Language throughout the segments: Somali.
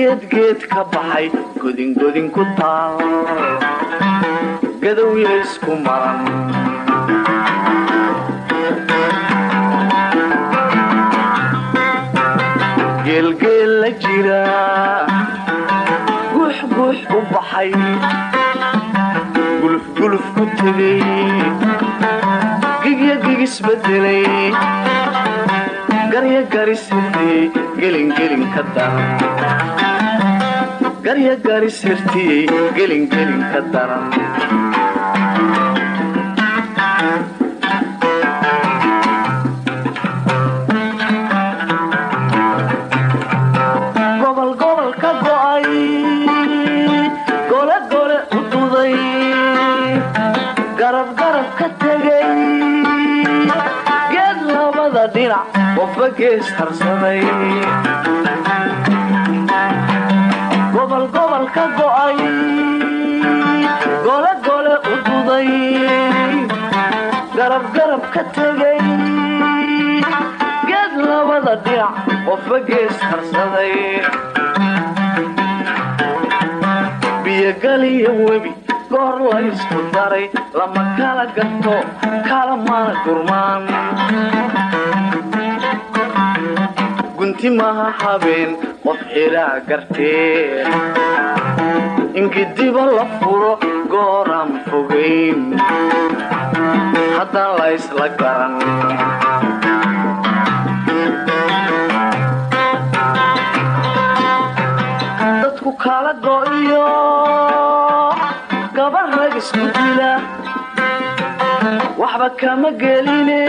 geedgeed ka baxay godingodin ku taal gadowya isku maran geelgeel la jira guux guux u baxay gulufguluf ku tegay gigya gigisbedelay garya garisirtiyey gelingelin ka daran garya garisirtiyey gelingelin ka daran gobol gobol ka go'ay gole gole u duday garab garab ka tegay geed labada dhinac qofba gees harsaday. Biyogaliyo webi goor la isku daray lama kala gato kala mana gurmaan. Gunti maha habeen qof xilaa gartee ingidiba la furo gooraan fogayn haddaan la ysla garan. Dadku kala go'iyo gabar rag isku dila waxba kama geline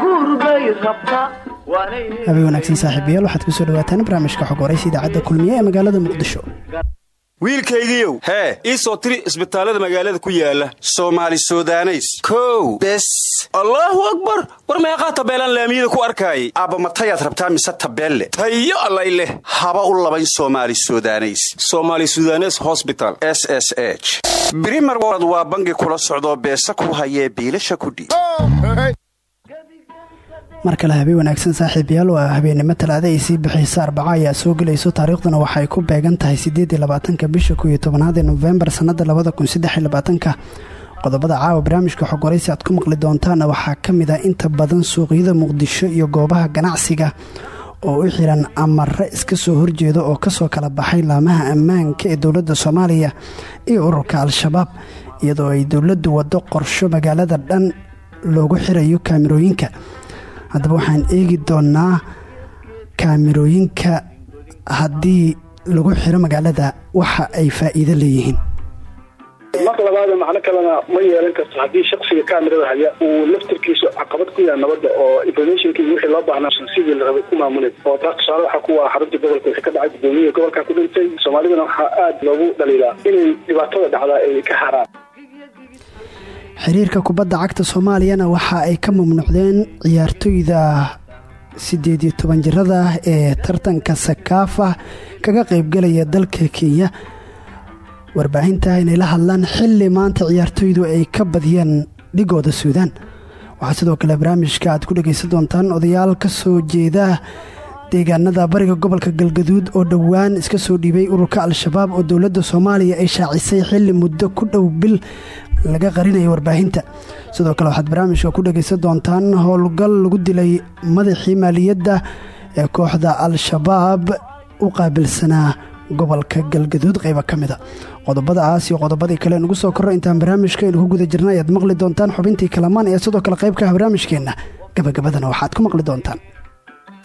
guur bay rabta habeen wanaagsan saaxiibayaal waxaad ku soo dhawaataan barnaamijka xog waraysa idaacadda kulmiye ee magaalada muqdisho. Wiilkaygiiow hee. ii soo tiri isbitaallada magaalada ku yaalla soomaali sudaneys. Kow. Bes. Allaahu akbar. War meeqaa tabeelaan laamiyada ku arkaayay? Aabba matayaad rabtaa mise tabeelle? Tayo allay leh. Haba u labayn soomaali sudaneys. Somaali sudanes hosbital s s h. Brimer wolod waa bangi kula socdoo beesa ku hayee biilasha kudhiib mar kale habeen wanaagsan saaxiibayaal waa habeennimo talaada ay sii bixiysa arbaco ayaa soo gelayso taariikhduna waxay ku beegan tahay siddeedii bisha kow tobanaad ee nofembar sannada labada kun qodobada caawa barnaamijka xog aad ku maqli doontaana waxaa ka mid ah inta badan suuqyada muqdisho iyo goobaha ganacsiga oo u xiran amare iska soo horjeeda oo ka soo kala baxay laamaha ammaanka ee dowladda soomaaliya iyo ururka al-shabaab iyadoo ay dowladdu waddo qorsho magaalada dhan loogu xirayo kaamirooyinka haddaba waxaan eegi doonaa kaamirooyinka haddii lagu xiro magaalada waxa ay faa'iido leeyihiin. Mar labaad macno kalena ma yeelan karto haddii shaksiga kaamirada haya uu laftirkiisu caqabad ku yahay nabadda oo informationki wixii loo baahnaa sidii la rabay ku maamulay oo taas tusaale waxaa kuwa xarunta gobolka wixii ka dhacay guddoomiyaha gobolka ku dhintay soomaalidana waxaa aada loogu dhaliilaa inay dhibaatada dhacdaa ay ka haraan xiriirka kubadda cagta soomaaliyana waxa ay ka mamnuucdeen ciyaartoyda siddeed iyo toban jirada ee tartanka sakaafa kaga qaybgalaya dalka kenya. Warbaahinta inay la hadlaan xilli maanta ciyaartoydu ay ka badiyeen dhigooda suudaan. Waxaa sidoo kale barnaamijka aad ku dhegaysan doontaan odayaal ka soo jeeda deegaanada bariga gobolka galgaduud oo dhowaan iska soo dhiibay ururka al-shabaab oo dowladda soomaaliya ay shaacisay xilli muddo ku dhow bil laga qarinaya warbaahinta. Sidoo kale waxaad barnaamijka ku dhegaysan doontaan howlgal lagu dilay madaxii maaliyadda ee kooxda al-shabaab u qaabilsanaa gobolka galgaduud. Qayba ka mida qodobadaas iyo qodobadii kale nugu soo korro intaan barnaamijkaynu ku guda jirna ayaad maqli doontaan xubintii kalamaan ee sidoo kale qayb ka ah barnaamijkeenna. Gabagabadana waxaad ku maqli doontaan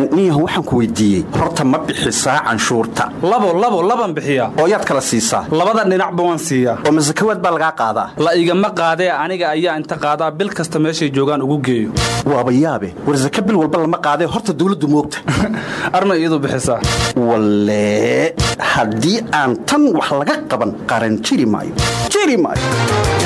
niyahan waxaan ku weydiiyey horta ma bixisaa canshuurta. Labo labo laban bixiyaa oo yaad kala siisaa. Labada dhinacba waan siiyaa oo masakawaad baa lagaa qaadaa? La igama qaadee aniga ayaa inta qaadaa bil kasta meeshay joogaan ugu geeyo. Waaba yaabe. War saka bil walba lama qaadee horta dawladdu moogta arma iyadu bixisaa walee haddii aan tan wax laga qaban qaran jiri maayo. Jiri maayo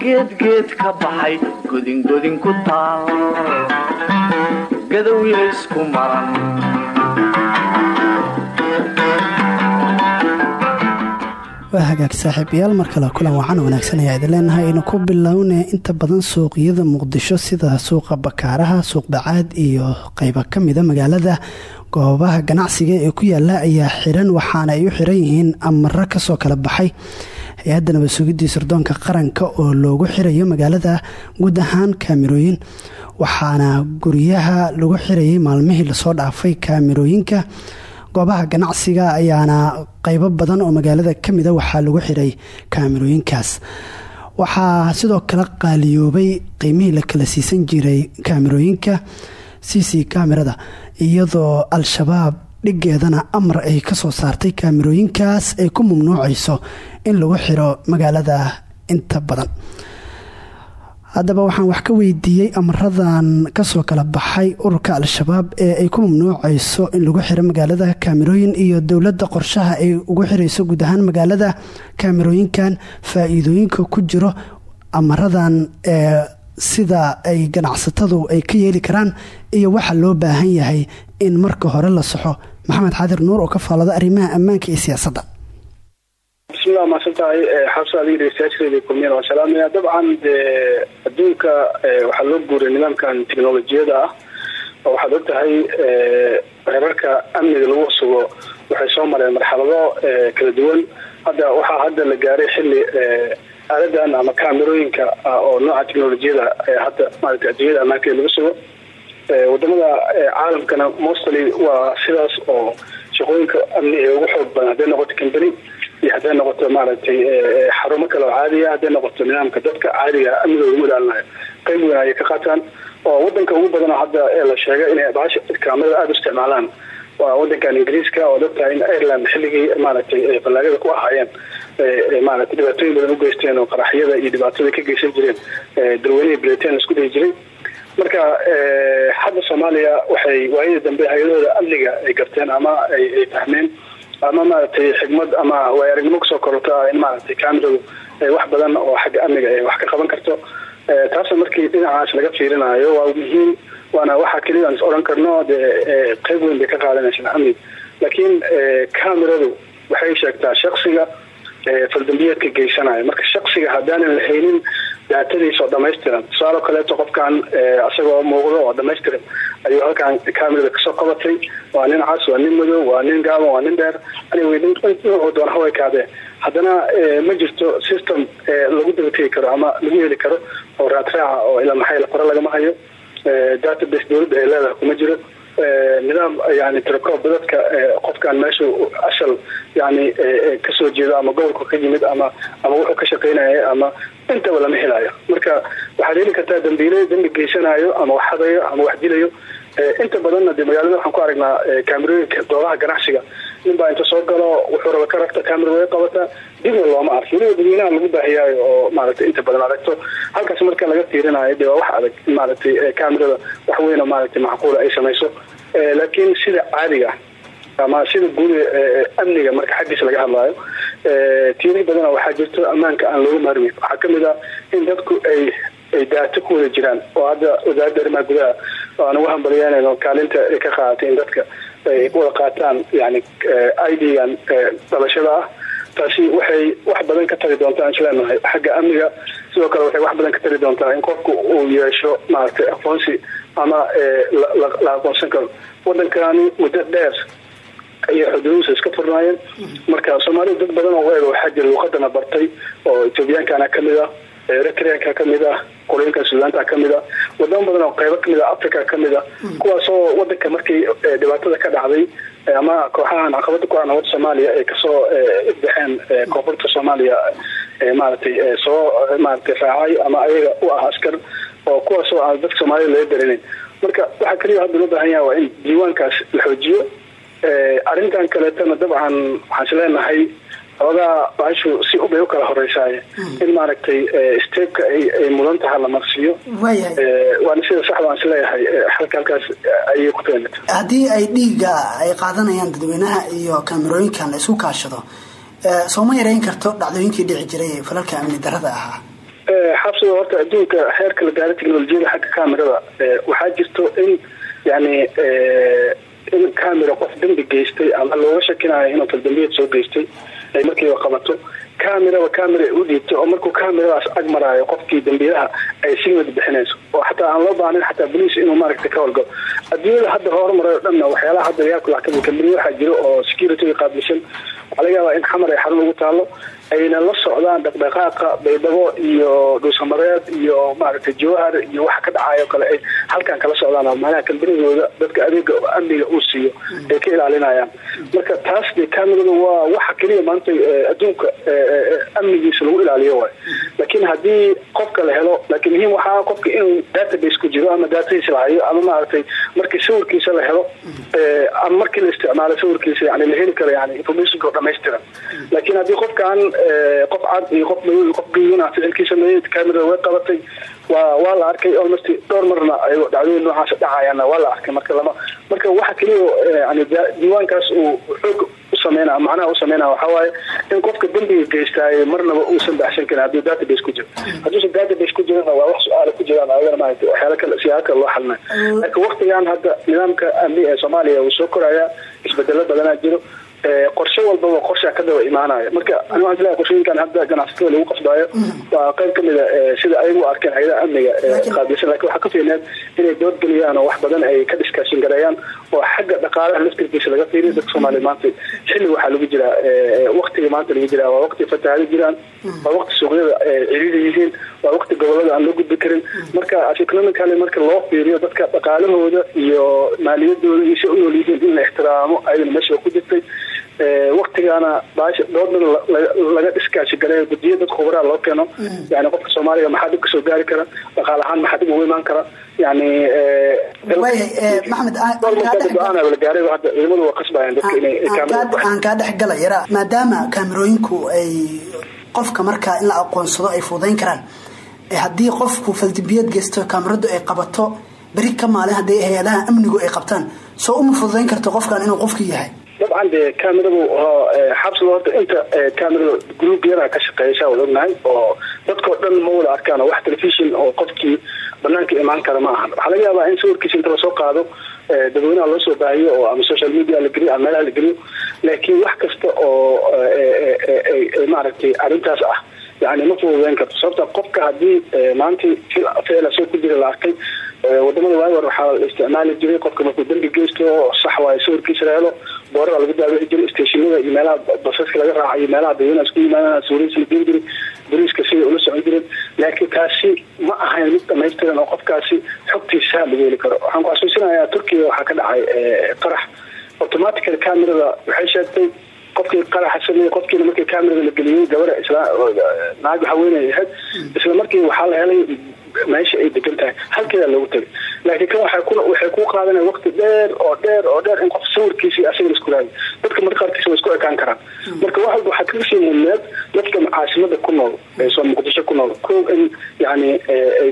geedgeed ka baxay godingodin ku taal gadowya isku maran waa hagaag saaxiibayaal mar kale kulan wacan wanaagsan ayaa idin leenahay aynu ku bilownay inta badan suuqyada muqdisho sida suuqa bakaaraha suuq bacaad iyo qaybo ka mida magaalada. Goobaha ganacsiga ee ku yaalla ayaa xiran waxaana ay u xiran yihiin amaro ka soo kala baxay hay'adda nabad sugidii sirdoonka qaranka oo loogu xirayo magaalada guud ahaan kaamirooyin. Waxaana guryaha lagu xirayay maalmihii la soo dhaafay kaamirooyinka. Goobaha ganacsiga ayaana qaybo badan oo magaalada ka mida waxaa lagu xiray kaamirooyinkaas. Waxaa sidoo kale qaaliyoobay qiimihii la kala siisan jiray kaamirooyinka c c kamerada iyadoo al-shabaab dhigeedana amar ay ka soo saartay kaamirooyinkaas ay ku mamnuucayso in lagu xiro magaalada inta badan. Haddaba waxaan wax ka weydiiyey amaradan ka soo kala baxay ururka al-shabaab ee ay ku mamnuucayso in lagu xiro magaalada kaamirooyin iyo dowladda qorshaha ay ugu xirayso guud ahaan magaalada kaamirooyinkan. Faa-iidooyinka ku jiro amaradan ee sida ay ganacsatadu ay ka yeeli karaan iyo waxa loo baahan yahay in marka hore la saxo. Maxamed xaadir nuur oo ka faalada arrimaha ammaanka iyo siyaasadda. Bismillah mahadsan tahay xabsa adiga dhegeystayaasheeda kulmiyan waa salaamaya dabcan dee adduunka waxaa loo guuray nidaamkan technolojiyada ah. Oo waxaad og tahay reerarka amniga lagu sugo waxay soo mareen marxalado kala duwan. Hadda waxaa hadda la gaaray xili aaladan ama kaamirooyinka oo nooca technolojiyada hadda maarata adduunyada ammaankeeda lagu sugo waddamada caalamkana mostly waa sidaas oo shaqooyinka amni ee ugu xoog badan. Hadday noqoto company iyo hadday noqoto maaragtay xarumo kale oo caadiya hadday noqoto nidaamka dadka caadiga amnigooda ugu ilaalinayo qayb weyn ayay ka qaataan. Oo wadanka ugu badan hadda ee la sheegay inay bahasha kaamirada aada u isticmaalaan. Waa wadankan ingiriiska oo ogtahay in ireland xilligii maaragtay ballaagada ku ahaayeen maarata dhibaatooyin badan u geysteen oo qaraxyada iyo dhibaatada ka geysan jireen dalweynihii britain la isku dhihi jiray. Marka hadda soomaaliya waxay waayadii dambe hay'adahooda amniga ay garteen ama ay fahmeen ama maaragtay xigmad ama way aragnimo ku soo kororto in maaragtay cameradu wax badan oo xagga amniga ay wax ka qaban karto. Taasoo markii dhinacaas laga fiirinayo waa muhiim waana waxa keliya aan is odhan karno dee qayb weyn bay ka qaadanaysaa amniga laakiin cameradu waxay sheegtaa shaksiga faldambiyeedka geysanaya marka shaksiga haddaanan la haynin daatadiisa oo dhamaystiran tusaalo kaleeto qofkan isagoo muuqdo oo dhamaystiran ayuu halkan camerada ka soo qabatay. Waa nin cas waa nin madow waa nin gaaban waa nin dheer. Aniguu doon haway kaadee haddana ma jirto system lagu dabategi karo ama lagu heli karo oo raadraaca oo ilaa maxay qore lagama hayo. Database dowladda ay leedahay kuma jiro nidaam yani tirakoob dadka qofkan meeshu ashal yani ka soo jeedo ama gobolku ka yimid ama ama wuxuu ka shaqeynaya ama intaba lama helayo. Marka waxaad heli kartaa dambiile dambi geysanayo ama wax hadayo ama wax dilayo. Inta badanna de magaalada waxaan ku aragnaa kaamirooyinka goobaha ganacsiga. Nin baa inta soo galo wuxuu raba ka ragta kaamira way qabataa dibna looma arki weliba dadweynaha lagu baahiyaayo oo maaragtay inta badan aragto halkaas marka laga fiirinayo dee waa wax adag in maaragtay kaamirada wax weyn oo maaragtay macquula ay samayso laakiin sida caadiga ama sida guud amniga marka xaggiisa laga hadlaayo tiiri badana waxaa jirto ammaanka aan looga maarmin waxaa ka mid ah in dadku ay ay daato ku wada jiraan oo hadda wasaaradda arrimaha gudaha aan ugu hambalyeynayno kaalinta ay ka qaadatay in dadka ay wada qaataan yani idgan dhalashada ah. Taasi waxay wax badan ka tari doontaa isleenahay xagga amniga sidoo kale waxay wax badan ka tari doontaa in qofku uu yeesho maaragtay aqoonsi ama la aqoonsan karo. Wadankani muddo dheer ayay xuduudihiisa iska furnaayeen marka soomaalida dad badan oo eega waxaa jira luuqadana bartay oo ethoobiyankana ka mid ah eritreanka ka mid ah qolooyinka suudaanta ka mid a wadamo badan oo qeybo ka mid a africa ka mid a kuwaasoo wadanka markii dhibaatada ka dhacday ama kooxahan caqabada ku ah nabada soomaaliya ay ka soo baxeen koonfurta soomaaliya maaragtay soo maaragtay raacay ama ayaga u ah askar oo kuwaasoo aan dadka soomaalida laga daranayn marka waxaa kaliya hadda loo baahan yaha waa in diiwaankaas la xoojiyo. Arrintan kaleetana dabcan waxaan isleenahay xoogaa baashu si ubay u kala horeysaaye in maaragtay stebka ay mudan taha la marsiiyo waana sida saxda aan is leeyahay halka halkaas ayay ku teenata haddii ay dhiiga ay qaadanayaan dadweynaha iyo kaamerooyinkan la isku kaashado soo ma yareyn karto dhacdooyinkii dhici jiray falalka amni darada ahaa xabsiga horta adduunka heerka la gaara technolojiyada xagga camerada waxaa jirto in yani in camera qof dambi geystay ama looga shakinayo inuu taldambiyad soo geystay ay markiiba qabato. Cameraba camera ay u dhiibto oo markuu cameradaas ag maraayo qofkii dambiilaha ay signad bixinayso. Oo xataa aan loo baahnayn xataa boliis inuu maaragtay ka horgalo adduunyada hadda horumaray o dhanna waxyaalaha hadda yaabka lacagta kambaniya waxaa jiro oo security qaabilsan waxaa in xamar ay xarun ugu taalo ayna la socdaan dhaqdhaqaaqa baydhabo iyo dhuusamareed iyo maaragtay jawahar iyo waxa ka dhacayo kale ay halkan kala socdaan. Macnaha kambanigooda dadka adeega amniga uu siiyo ay ka ilaalinayaan. Marka taas de camerada waa waxa keliya maanta adduunka amnigiisa lagu ilaaliyo waay laakiin haddii qofka la helo laakiin muhiim waxaa qofka inuu database ku jiro ama datadiisa la hayo ama maaragtay markii sawirkiisa la helo ama markii la isticmaalo sawirkiisa yani la heli karo yani informationka dhamaystiran laakiin haddii qofkan qof cad iyo qof madow qof gaduuna ficilkii sameeyey camerada way qabatay waa waa la arkay almost dhowr marna ay dhacdooyin noocaas dhacayaana waa la arkay marka lama marka waxa keliya yani diiwaankaas uu xoog usameynaa macnaha usameynaa waxaa waaye in qofka dembiga geystaaye marnaba uusan baxsan karin hadduu database ku jiro hadduusan database ku jirana waa wax su'aala ku jiraan ayagana maarata waxyaala kale siyaalo kale loo xalinayo laakiin waktigan hadda nidaamka amni ee soomaaliya wuu soo korayaa isbedelo badanaa jiro qorshe walbaba qorshaa ka daba imaanaya. Marka ani waxaan is leeyahay qorshooyinkan hadda ganacsatada lagu qasbaayo waa qayb ka mid a sida ayagu arkeen hayadaha amniga qaabilsan laakiin waxaa ka fiilneed inay doodgeliyaan oo wax badan ay ka dhiskaashin gareeyaan oo xagga dhaqaalaha laftirkiisa laga fiiriyo dadka soomaaliya maanta. Xilli waxaa lagu jiraa waktiga maanta lagu jiraa waa wakti fatahaado jiraan waa wakti suuqyada ciriiri yihiin waa wakti gobollada aan loo gudbi karin. Marka economically marka loo fiiriyo dadka dhaqaalahooda iyo maaliyadooda iyo si u nool yihiin in la ixtiraamo ayadana meesha ku jirtay waktigaana baasha doodan laga dhiskaashi gareeyo gudiyo dad khubraa loo keeno. Yani qofka soomaaliga maxaa dhib ka soo gaari kara? Dhaqaal ahaan maxaa dhib ugu imaan kara? Yani maxamed la gaaray hadda ciidamadu waa dadka kaa dhex gala yara. Maadaama kaamerooyinku ay qofka markaa in la aqoonsado ay fuudayn karaan haddii qofku faldibiyad geysto kaamaradu ay qabato beri ka maalin haddii hay'adaha amnigu ay qabtaan soo uma fududayn karto qofkan inuu qofkii yahay dabcan dee cameradu xabsiga horta inta camerada groupyada ka shaqeeyasha wad ognahay oo dadkao dhan ma wada arkaan wax telefishon oo qofkii banaanka imaan kara ma ahan. Waxaa laga yaabaa in sawirkiisa inta la soo qaado dadweynaha loo soo baahiyo oo ama social media la geliyo ama meelaha la geliyo laakiin wax kasta oo maaragtay arrintaas ah yani ma fududeyn karto. Sababta qofka haddii maantii ficila soo ku jira la arkay waddamada waawar waxaa la isticmaali jiray qofka markuu dambi geysto sax waayo sawirkiisa la helo boorada lagu daawici jiray stationada iyo meelaha basaska laga raaca iyo meelaha dadweynaha isku yimaadaan suurihiisa la geyn jiray boliiska siday ula socon jireen laakiin taasi ma ahayn mid dhamaystiran oo qofkaasi xogtiisa lagu heli karo. Waxaan ku xasuusinayaa turkiga waxaa ka dhacay qarax. Automatically camerada waxay sheegtay qofkii qaraxa sameeyey qofkiina markii camerada la geliyey gabara isla naag haweeney ahayd. Isla markii waxaa la helay meesha ay degan tahay. Halkeedaa loogu tagay laakiin kan waxay ku qaadanaya waqti dheer oo dheer oo dheer in qof sawirkiisa asaga isku raayo dadka marka qaarkiisa way isku ekaan karaan marka waxaa kaga sii mudneed dadka caasimada ku nool ee soo muqdisho ku nool. Ko in yani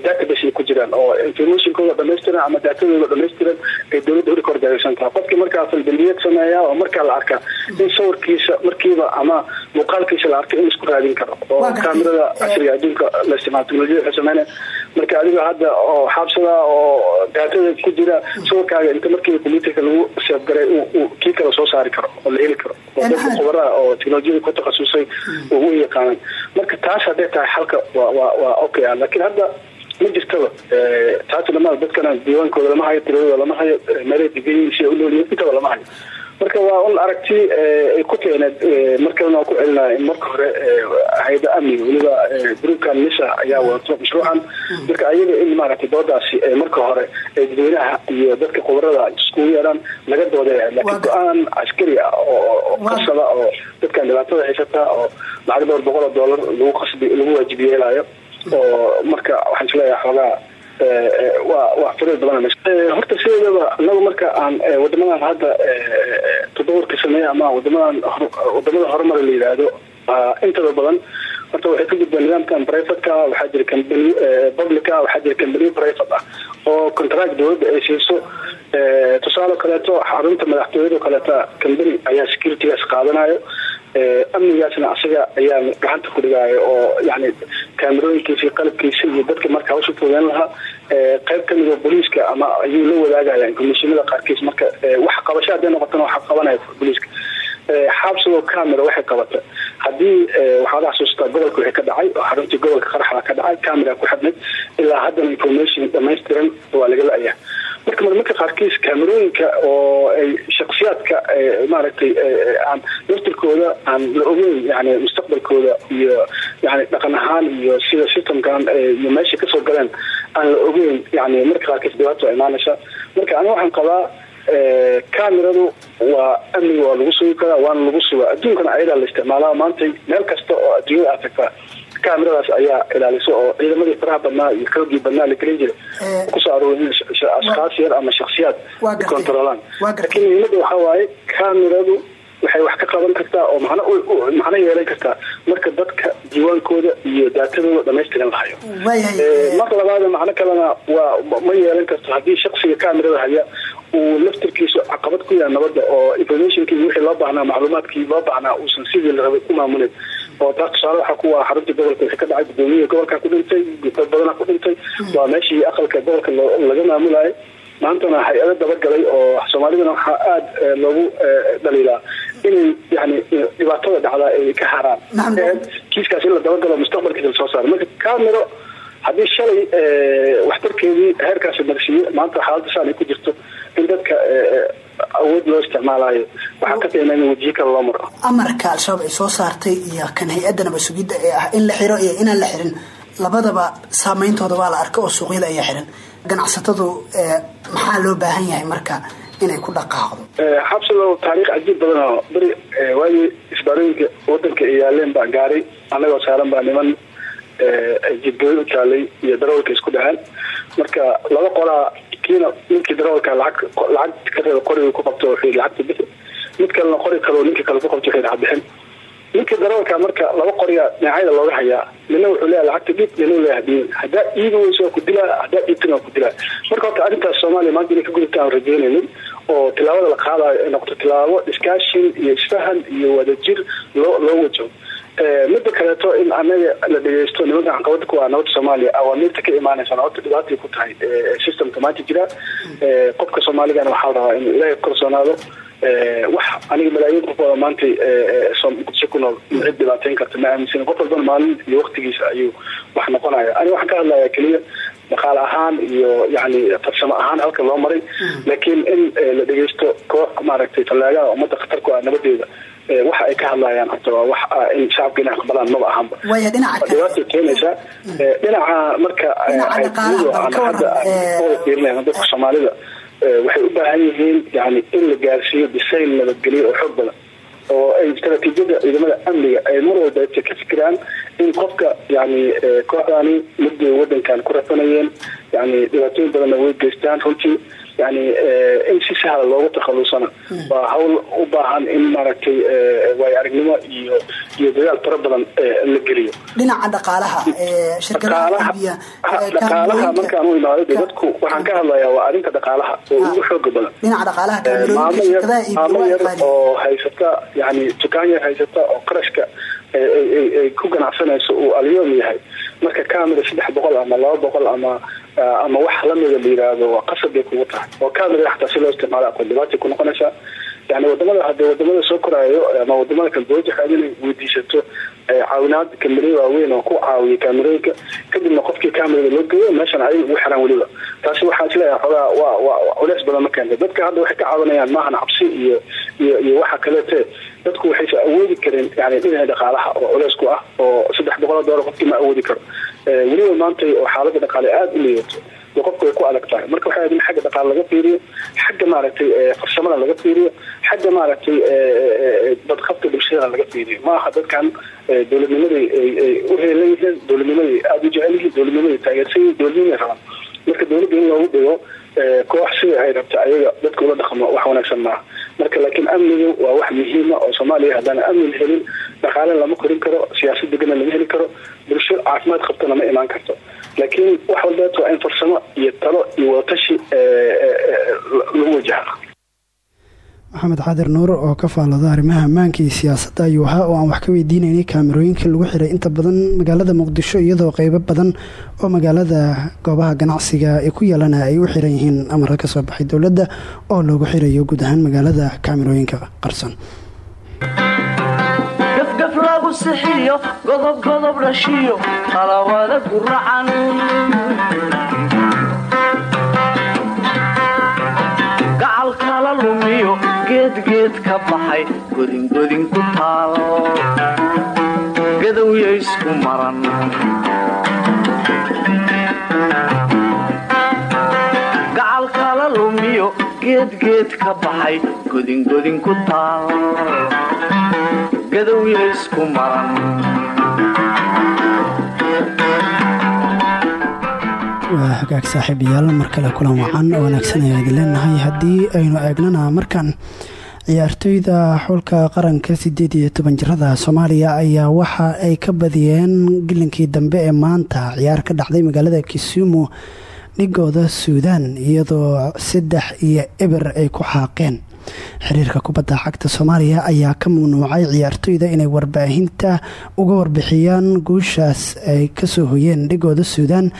database ku jiraan oo informationkooda dhamaystiran ama daatadooda dhamaystiran ay dowladda uri kordagaysan tahay. Qofkii markaasan dambiyad sameeya oo markaa la arka in sawirkiisa markiiba ama muuqaalkiisa la arkay in isku raadin karo oo kaamirada casriga adduunka la isticmaalo teknolojiyada sameynaya marka adiga hadda oo xaabsada oo daatada ku jira sawirkaaga inta markiiba computerka lagu seebgaray kii kale soo saari karo oo la heli karo. Oo dadka khubaraha oo teknolojiyada ku takhasusay ugu yaqaanan marka taas hadday tahay xalka waa okay laakiin hadda ma jirtaba taas lama dadkana diiwaankooda lama hayo tiradooda lama hayo meelay degayiin si ay u noolyihiin intaba lama hayo marka waa un aragti ay ku keeneed markalena waa ku celinaya in marka hore hay'ada amniga weliba gruubkan nisa ayaa wadato mashruucan. Marka ayaga in maaragtay doodaasi marka hore dadweynaha iyo dadka khubarada iskugu yeedhaan laga doodeeya laakiin go'aan caskari ah oo qasaba oo dadkan dhibaatada haysata oo lacag dhowr boqol oo doolar lagu qasbi lagu waajib yeelayo oo marka waxaan is leeyahay xoogaa waa waa fariid badan horta sideedaba anagu marka aan wadamadan hadda toddobarka sameeya ama wadamadan waddamada horumar la yidhaahdo intaba badan horta waxay ka gudbeen nidaamkan privateka waxaa jira company publica waxaa jira company private ah oo contract dowladda ay siiso. Tusaale kaleeto xarunta madaxtooyada kaleeta company ayaa securitygaas qaadanayo amnigaasna asaga ayaa gacanta ku dhigaayo oo yani kaamerooyinkiisa iyo qalabkiisa iyo dadka marka hawsha fogeyn lahaa qayb kamida booliiska ama ayuu la wadaagaya informationada qaarkiis marka wax qabasho hadday noqotana waxa qabanaya booliiska xaabsadoo camera waxay qabata haddii waxaad xasuustaa gobolka wixii ka dhacay oo xaruntii gobolka qaraxa ka dhacay camera ku xidhnayd ilaa haddana information dhamaystiran waa laga la-aya marka marmarka qaarkiis kaamerooyinka oo ay shaksiyaadka maaragtay aan laftirkooda aan la ogeyn yani mustaqbalkooda iyo yani dhaqan ahaan iyo sida systemkan iyo meesha ka soo galeen aan la ogeyn yani marka qaarkiis dhibaato imaanaysa. Marka ani waxaan qabaa cameradu waa amniga waa lagu sugi karaa waana lagu sugaa. Adduunkana ayadaa la isticmaalaa maanta meel kasta oo adduunyada aad tagtaa cameradaas ayaa ilaaliso oo ciidamadii faraha badnaa iyo xoogii badnaa la gelin jiray. Kusoo aroori ashkaas yar ama shaksiyaad controlaan laakiin muhiimada waxaa waaye cameradu waxay wax ka qaban kartaa oo macno yeelan kartaa marka dadka diiwaankooda iyo daatadooda dhamaystiran lahayo. Mar labaada macno kalena waa ma yeelan karto haddii shaksiga camerada haya uu laftirkiisu caqabad ku yahay nabadda oo informationkii wixii loo baahnaa macluumaadkii loo baahnaa uusan sidii la rabay u maamulin oo tusaale waxaa ku waa xaruntii gobolka ka dhacay guddoomiyaha gobolka ku dhintay dad badana ku dhintay. Waa meeshii aqalka gobolka laga maamulayay maantana hay'ado dabagalay oo soomaalidana waxaa aada loogu dhaliilaa inay yani dhibaatada dhacdaa ay ka haraan kiiskaas in la dabagalo mustaqbalkiisa la soo saaro marka camero haddii shalay waxtarkeedii heerkaasi marsiiye maanta xaaladda saan ay ku jirto in dadka awood loo isticmaalayo waxaa ka qiima in wajihi kale loo maro. Amarka al-shabaab ay soo saartay iyo kan hay'adanaba sugidda ee ah in la xiro iyo inaan la xirin labadaba saameyntooda waa la arka oo suuqyada ayaa xiran. Ganacsatadu maxaa loo baahan yahay marka inay ku dhaqaaqdo? Xabsado taariikh cajiib badan oo beri waagii isbaarooyinka wadanka ay yaaleen baa gaaray annagoo saaran baa niman jidgooyo u taalay iyo darawalka isku dhaceen. Marka laba qolaa kiina ninkii darawalka lacag lacag ka qoriga ku qabto yidhi lacagta bixi. Mid kalena qori kaloo ninkii kale ku qabto yidhi bixin. Ninkii darawalka marka laba qoriga dhinacyada looga hayaa nina wuxuu leeyahay lacagta dhib nina leeyahay dhiin haddaa iiga weyso waa ku dilaa haddaa dhiibtana waa ku dilaa marka horta arrintaas soomaaliya maanta inay ka gudubta aan rajeynaynin oo tilaabada la qaadayo ay noqoto tilaabo discussion iyo isfahan iyo wadajir loo loo wajo midda kaleeto in anaga la dhegeysto nimanka caqabada ku ah nabadda soomaaliya awaamiirta ka imaanaysa nabadda dhibaatay ku tahay systemka maanta jira. Qofka soomaaligana waxaa rabaa inuu ilaahay korsonaado wax aniga malaayiin qof wada maanta muqdisho ku nool in cid dhibaateyn karta ma aaminsan qof walbana maalin iyo waktigiisa ayuu wax noqonaya aniga waxaan ka hadlaya keliya dhaqaale ahaan iyo yani farsamo ahaan halka loo maray. Laakiin in la dhegeysto koox maaragtay tallaagaha ummadda khatar ku ah nabadeeda waxa ay ka hadlayaan horta waa wax in shacabka inay aqbalaan maba ahanba dhinaca dhibaatay keenaysaa. Dhinaca marka dadka soomaalida waxay u baahan yihiin yani in la gaarsiiyo bisayl nabadgelyo oo xoog badan oo ay istaraatiijiyada ciidamada amniga ay mar walba ka fikiraan in qofka yani kooxdani mudday wadankan ku rafanayeen yani dhibaatooyin badanna way geystaan runtii yani in si sahla loogu takhalusana waa hawl u baahan in maaragtay waayo aragnimo iyo iyo dadaal fara badan la geliyo dhinaca dhaqaalaha dhaqaalaha markaan u imaado de dadku waxaan ka hadlayaa waa arrinta dhaqaalaha oo ugu xooga badan maamo yar oo haysata yani dukaan yar haysata oo qarashka ay ku ganacsanayso uu alyoom yahay marka camera saddex boqol ama laba boqol ama ama wax lamida la yiraahdo waa qasab bay kugu tahay oo camera xataa si loo isticmaalo aqoon dhibaatay ku noqonaysaa yani waddamada hadee waddamada soo koraayo ama waddamada kale dowladda waxaad inay weydiisato caawinaad kamerooyin waaweyn oo ku caawiya kaamerooyinka kadibna qofkii kamerada loo geeyo meeshan ayaga ugu xiraan weliba taasi waxaan is leeyahay xoogaa waa waa culeys badan ma keentay dadka hadda waxay ka caawinayaan maahan cabsi iyo iyo iyo waxa kaleete dadku waxaysa awoodi karin yani dhinaca dhaqaalaha oo culeys ku ah oo saddex boqol oo doolar qofkii ma awoodi karo weliba maanta oo xaalada dhaqaale aada u liidato qofku way ku adag tahay. Marka waxay in xagga dhaqaale laga fiiriyo xagga maaragtay farsamada laga fiiriyo xagga maaragtay badqabka bulshada laga fiiriyo. Maaha dadkan dowladnimaday ay u heelan yihiin dowladnimaday aada u jecel yihiin dowladnimaday taageersan yihiin dowladnimaday rabaan. Marka dowladda in loogu dhigo koox sida ay rabta ayaga dadka ula dhaqmo wax wanaagsan maaha. Marka laakiin amnigu waa wax muhiima oo soomaaliya haddaan amni la helin dhaqaale lama korin karo siyaasad degana lama heli karo bulsho caafimaad qabtana ma imaan karto. Laakiin wax walbeet waa in farsamo iyo talo iyo wadatashi lagu wajaha. Maxamed xaadir nuur oo ka faalada arrimaha ammaanka iyo siyaasadda ayuu ahaa oo aan wax ka weydiinaynay kaamerooyinka lagu xiray. Inta badan magaalada muqdisho iyadoo qeybo badan oo magaalada goobaha ganacsiga ee ku yeelana ay u xiran yihiin amara ka soo baxay dowladda oo loogu xirayo guud ahaan magaalada kaamerooyinka qarsan lagu sixiyo godob godob dhashiyo qalawada guracan gacal kala lumiyo geedgeed ka baxay godingodin ku taal. Gadowya isku maran. Gacal kala ka baxay godingodin ku taal gadowya isku maran waa hagaag saaxiibayaal mar kale kulan wacan oo wanaagsan ayaa idin leenahay. Haddii aynu eegnana markan ciyaartooyda xulka qaranka sideed iyo toban jirada soomaaliya ayaa waxa ay ka badiyeen gilinkii dambe ee maanta ciyaar ka dhacday magaalada kisumu dhigooda suudaan iyadoo saddex iyo eber ay ku xaaqeen xiriirka kubadda cagta soomaaliya ayaa ka mamnuucay ciyaartooyda inay warbaahinta uga warbixiyaan guushaas ay ka soo hoyeen dhigooda suudaan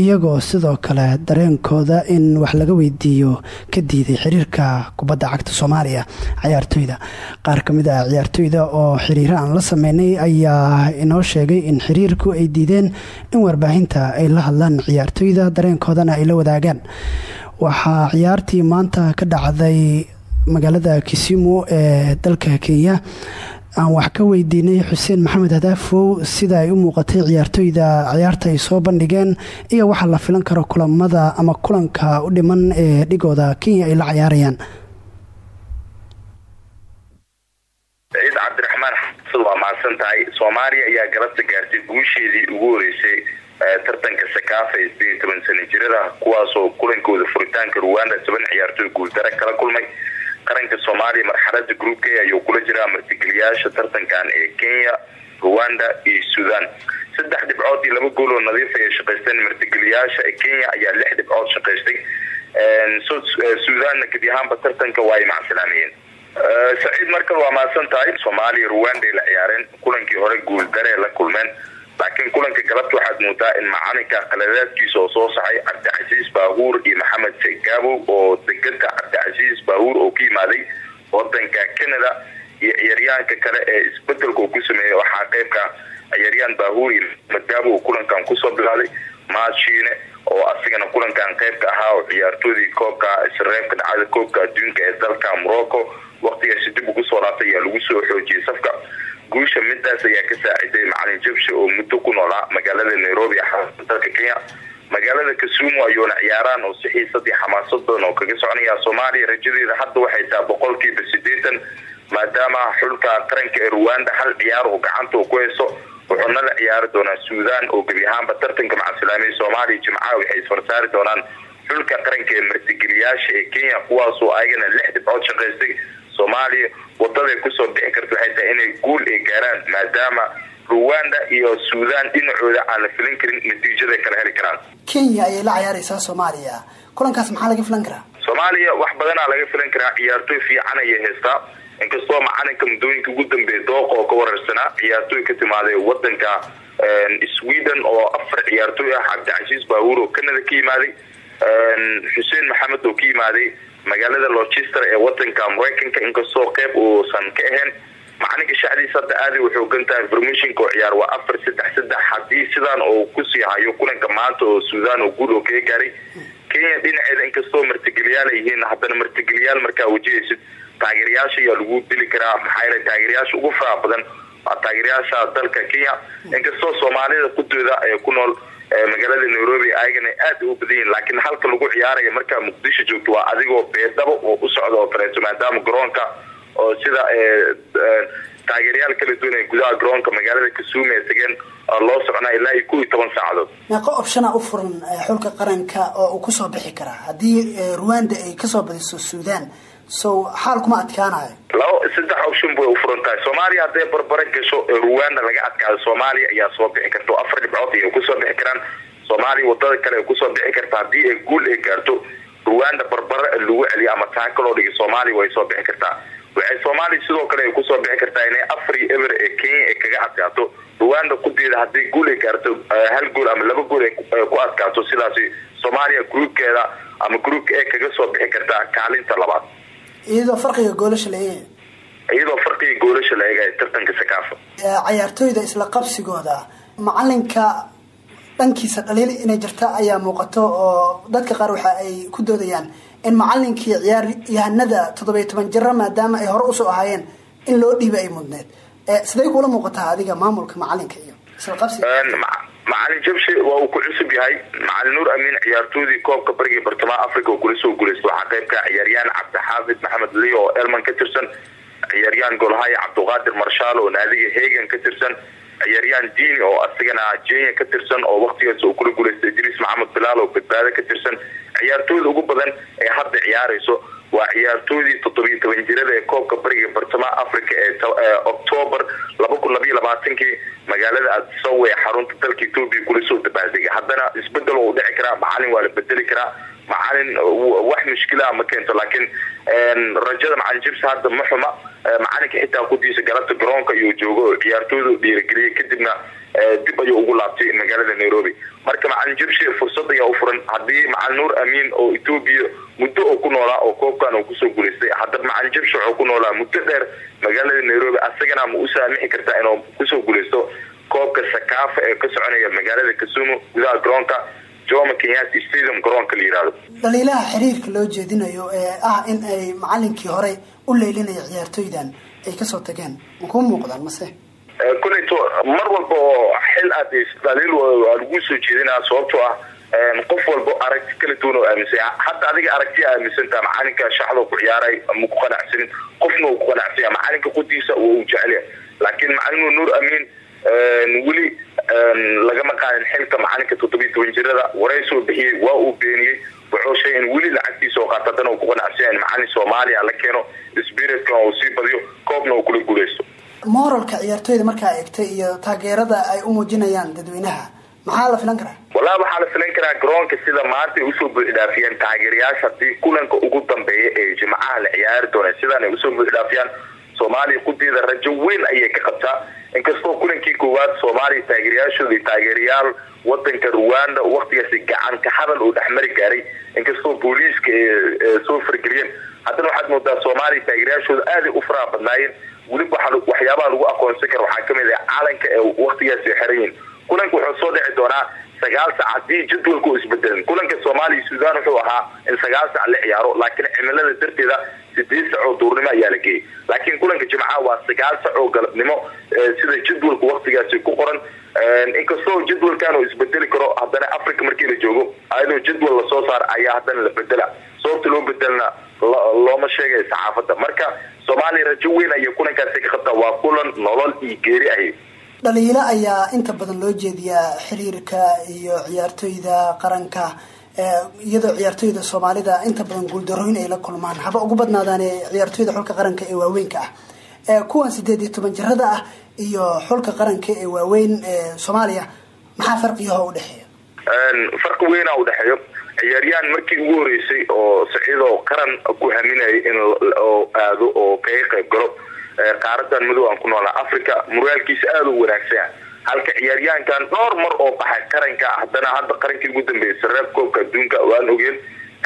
iyagoo sidoo kale dareenkooda in wax laga weydiiyo ka diiday xiriirka kubadda cagta soomaaliya. Ciyaartooyda qaar ka mid ah ciyaartooyda oo xiriiro aan la sameynay ayaa inoo sheegay in xiriirku ay diideen in warbaahinta ay la hadlaan ciyaartooyda dareenkoodana ay la wadaagaan. Waxaa ciyaartii maanta ka dhacday magaalada kisimu ee dalka kenya. Aan wax ka weydiinay xuseen maxamed hadaafow sida ay u muuqatay ciyaartooyda ciyaarta ay soo bandhigeen iyo waxaa la filan karo kulamada ama kulanka u dhiman ee dhigooda kenya ay la ciyaarayaan. Ciid cabdiraxmaan xasan waa tahay soomaaliya ayaa galabta gaartay guusheedii ugu horeysay tartanka sakaafa ee sideed toban sana jirada kuwaasoo kulankooda furitaanka ruwanda toban ciyaartooy guuldare kala kulmay qaranka soomaaliya marxalada groupka ayuu kula jiraa martigeliyaasha tartankan ee kenya ruwanda iyo sudan. Saddex dhibcood iyo laba gool oo nadiif ayay shaqaysteen. Martigeliyaasha kenya ayaa lix dhibcood shaqaystay. Sudanna gedi ahaanba tartanka waa ay macsalaamayeen saciid markal waa mahadsan tahay soomaaliya ruwanda ay la ciyaareen. Kulankii hore guuldaree la kulmeen laakiin kulanka galabta waxaad moodaa in macalinka qaladaadkiisa oo soo saxay cabdicasiis baahuur iyo maxamed segabo oo degada cabdicasiis baahuur oo ka yimaaday wadanka canada iyo ciyaaryahanka kale ee isbeddelka uu ku sameeyey waxaa qeybka ciyaaryaan baahuur iyo maxamed gaabo uu kulankan ku soo bilaaday maashiine oo asigana kulankan qeybka ahaa oo ciyaartoodii koobka isreebka dhacda koobka adduunka ee dalka morocco waqtigaasi dib ugu soo laabtay ayaa lagu soo xoojiyey safka guusha midaas ayaa ka saaciday macalin jabshe oo muddo ku noolaa magaalada nairobi xarunta dalka kenya. Magaalada kasumu ayuuna ciyaaraan oo si xiisadii xamaasad badan oo kaga soconaya soomaaliya. Rajadeeda hadda waxay tahay boqolkiiba sideetan maadaama xulka qaranka ee ruwanda hal ciyaar oo gacanta ku hayso wuxuuna la ciyaari doonaa suudan oo gebi ahaanba tartanka macasilaamay soomaaliya jimcaha waxay isfarsaari doonaan. Xulka qaranka ee martigeliyaasha ee kenya kuwaasoo ayagana lix dhibcood shaqaystay soomaaliya wadaday ku soo bixi karta waxay tahay inay guul ay gaaraan maadaama ruwanda iyo suudan dhinacooda aan la filin karin natiijaday kala heli karaan. Kenya ayay la cayaaraysaa soomaaliya. Kulankaas maxaa laga filan karaa? Soomaaliya wax badanaa laga filan karaa ciyaartooy fiican ayay haystaa inkastoo macalinka muddooyinka ugu dambeeya dooqa oo ka wararsanaa ciyaartooy ka timaaday wadanka sweden oo afar ciyaartooy ah cabdicasiis baabuur oo canada ka yimaaday xuseen maxamed oo ka yimaaday magaalada lochester ee wadanka mareykanka inkastoo qeyb uusan ka ahayn macalinka shacdiisa hadda aaday wuxuu gantahay informationka oo ciyaar waa afar saddex saddex. Haddii sidaan oo ku sii hayo kulanka maanta oo suudan oo guul oo kaga gaaray kenya dhinaceeda inkastoo martigeliyaal ay yihiin haddana martigeliyaal markaa wajahaysid taageerayaasha ayaa lagu dili karaa maxaa taageerayaasha ugu faraha badan waa taageerayaasha dalka kenya. Inkastoo soomaalida kudooda ee ku nool magaalada nairobi ayagana aada u badan laakiin halka lagu ciyaaraya markaa muqdisho joogto waa adigoo beedabo oo u socda oo kaleeto maadaama garoonka oo sida taageerayaal kala duwan gudaha garoonka magaalada kasuume ee tageen loo socnaa ilaa iyo kow iyo toban saacadood. Meeqo opshana u furan xulka qaranka oo uu ku soo bixi karaa haddii ruwanda ay ka soo badiso suudan so xaal kuma adkaanayo? Laba saddex option bay ufuran tahay soomaaliya hadday barbara gasho ruwanda laga adkaado. Soomaaliya ayaa soo bixi karta afar dhibcood ayay ku soo bixi karaan. Soomaaliya waddada kale ay ku soo bixi karta haddii ay guul ay gaarto ruwanda barbara lagu celiyo ama taaka loo dhigay soomaaliya way soo bixi kartaa. Waxay soomaaliya sidoo kale ay ku soo bixi kartaa inay afar iyo eber ee kenya ay kaga adkaato. Ruwanda kudeeda haddii guul ay gaarto hal gool ama laba gool ay ku adkaato. Sidaasi soomaaliya groupkeeda ama groupka ee kaga soo bixi kartaa kaalinta labaad iyadoo farqiga goolasha la eegaya iyadoo farqiga goolasha la eegaya tartanka sakaafa cayaartooyda isla qabsigooda macalinka dhankiisa dhaliil inay jirta ayaa muuqato oo dadka qaar waxa ay ku doodayaan in macalinkii ciyaaryahanada toddobiyo toban jira maadaama ay hore u soo ahaayeen in loo dhiiba ay mudneed. Siday kula muuqataa adiga maamulka macalinka iyo isla qabsiga macalin jabshe waa uu ku cusub yahay. Macalin nuur amiin ciyaartoodii koobka bariga bartamaha africa oo kula soo guulaysta waxaa qaybka ciyaaryahan cabdixaafid maxamed leo oo elman ka tirsan ciyaaryahan golhaya cabduqaadir marshaal oo naadiga hegan ka tirsan ciyaaryahan diini oo asigana jenya ka tirsan oo waktigaas uu kula guulaystay idriis maxamed bilaal oo badbaado ka tirsan ciyaartooyda ugu badan ee hadda ciyaarayso waa ciyaartoodii toddobiyo toban jirada ee koobka bariga bartamaha africa ee octoobar laba kun labayo labaatankii magaalada adsawe xarunta dalka etoobiya kula soo dabaaldegay haddana isbeddel oo u dhici karaa macalin waa la bedeli karaa. Macalin wax mushkilaa ma keento laakiin rajada macalin jibs hadda ma xuma. Macalinka xitaa kudiisa galabta garoonka ayuu joogo oo dhiirageliyay kadibna dib ayuu ugu laabtay magaalada nairobi. Marka macalin jibshe fursad ayaa u furan. Haddii macalin nuur amiin oo etoobiya muddo oo ku noolaa oo koobkan uu ku soo guulaystay haddaba macalin jibshe wuxuu ku noolaa muddo dheer magaalada nairobi asagana ma u saamixi kartaa inuu ku soo guulaysto koobka sakaafa ee ka soconaya magaalada kasumu gudaha garoonka jomo kenyatta stadium garoonka la yihahdo dhaliilaha xiriirka loo jeedinayo ee ah in ay macalinkii hore u leylinayo ciyaartooydan ay ka soo tageen. Makuu muuqdaan mase kuleyto mar walba oo xil aad dhaliil waa lagu soo jeedinaa sababtoo ah qof walba aragti kala duwan oo aaminsan. Hadda adiga aragti aaminsantaa macalinka shaxdoo ku ciyaaray ma ku qanacsanin. Qofna ku qanacsanya macalinka qudiisa waa uu jecelya laakiin macalin nuur amiin weli lagama qaadin xilka macalinka toddobiyo toban jirada wareysoo bixiyey waa uu beeniyey. Wuxuu sheegay in weli lacagtiisa oo qaata haddana uu ku qanacsanyahay in macalin soomaaliya la keeno spiritka uu sii badiyo koobna uu kula guuleysto moralka ciyaartooyda markaa eegtay iyo taageerada ay u muujinayaan dadweynaha. Maxaa la filan karaa? Wallahi waxaa la filan karaa garoonka sida maanta ay u soo buuxdhaafiyeen taageerayaasha haddii kulanka ugu dambeeya ee jimcaha la ciyaari doona sidaan ay u soo buuxdhaafiyaan soomaaliya kudeeda rajo weyn ayay ka qabtaa. Inkastoo kulankii koowaad soomaaliya taageerayaashooda taageerayaal wadanka ruwanda waktigaasi gacanka hadal uu dhexmari gaaray. Inkastoo booliiska soo fargeliyeen haddana waxaad moodaa soomaaliya taageerayaashooda aaday u faraha badnaayeen weliba waxyaabaha lagu aqoonsan kara waxaa ka mid ah calanka ee waktigaasi xeran yihiin kulanka wuxuu soo dhici doonaa sagaal sac haddii jadwalka u kulanka soomaaliya sudan wuxuu ahaa in sagaal sac la ciyaaro laakiin cimilada darteeda sideed sac oo duurnimo ayaa la geeyay laakiin kulanka jimcaha waa sagaal sac oo galabnimo sida jadwalka waktigaasi ku qoran. Inkastoo jadwalkan uu isbedeli karo haddana africa markii la joogo ayadoo jadwal la soo saara ayaa haddana la bedela. Sababta loo bedelna looma sheegay saxaafadda. Marka soomaaliya rajo weyn ayay kulankaasi ka qabtaa waa kulan nolol iyo geeri ahy dhaliilo ayaa inta badan loo jeediyaa xiriirka iyo ciyaartooyda qaranka iyadoo ciyaartooyda soomaalida inta badan guuldarooyin ay la kulmaan. Haba ugu badnaadaan ciyaartooyda xulka qaranka ee waaweynka ah. Kuwan sideed iyo toban jirada ah iyo xulka qaranka ee waaweyn ee soomaaliya maxaa farqiyaho udhexeeya farqi weynaa udhexeeyo ciyaaryahan markii ugu horeysay oo saciidoo qaran ku haminaya in aado oo kaga qayb galo qaaradan madow aan ku noolaa africa muraalkiisa aada u wanaagsan. Halka ciyaaryahankan dhowr mar oo baxay qaranka haddana hadda qarankii ugu dambeeyay sareeb koobka adduunka waan ogeen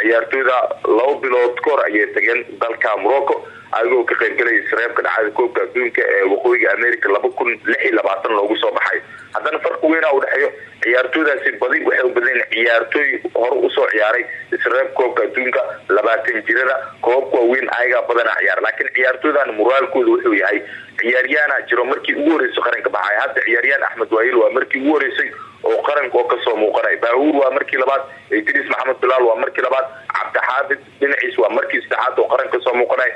ciyaartooyda laba bilood kahor ayay tageen dalka morocco ayagoo ka qaybgalaya sareebka dhacada koobka adduunka ee waqooyiga america laba kun lix iyo labaatan loogu soo baxay. Haddana farqi weynaa udhexeeyo ciyaartooydaasi badi waxay u badleen ciyaartooy hore u soo ciyaaray sareeb koobka adduunka labaatan jirada. Koobabka waaweyn ayagaa badana ciyaara laakiin ciyaartooydan moraalkooda wuxuu yahay ciyaaryaana jiro markii ugu horreysay qaranka baxay. Hadda ciyaaryahan axmed waayil waa markii ugu horeysay oo qaranka oo ka soo muuqanay. Baahuur waa markii labaad idriis maxamed bilaal waa markii labaad cabdixaafid dhinaciis waa markii saddexaad oo qaranka ka soo muuqanay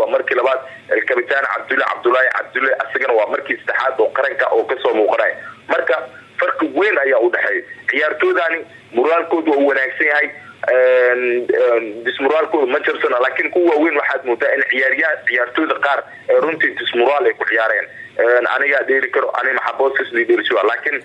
waa markii labaad elkabitaan cabdulle cabdulaahi cabdulle asagana waa markii saddexaad oo qaranka oo ka soo muuqanay. Marka farqi weyn ayaa udhexeeya ciyaartoodani moraalkooda waa u wanaagsan yahay dismoraalkooda ma jirsana laakiin kuwa waaweyn waxaad moodaa in ciyaarya ciyaartooyda qaar ee runtii dismoraal ay ku ciyaareen. Anigaa dheeri karo ani maxaboosisdheerisiwa laakiin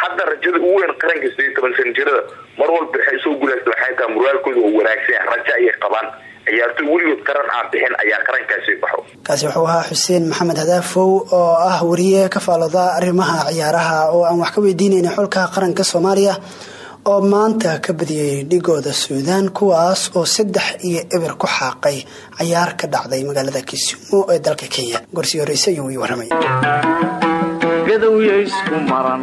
hadda rajada ugu weyn qaranka sideed toban sana jirada mar walba waxay soo gulaysta waxay tahay moraalkooda oo wanaagsan yahay ayay qabaan ciyaartooy weligood qaran aan bixin ayaa qarankaasi baxo. Kaasi wuxuu ahaa xuseen maxamed hadaafow oo ah wariye ka faalooda arrimaha ciyaaraha oo aan wax ka weydiinayna xulka qaranka soomaaliya oo maanta ka badiyey dhigooda suudaan kuwaas oo saddex iyo eber ku xaaqay cayaar ka dhacday magaalada kisumu ee dalka kenya. Gorsii horeyse ayuu ii warramay. Gadowya isku maran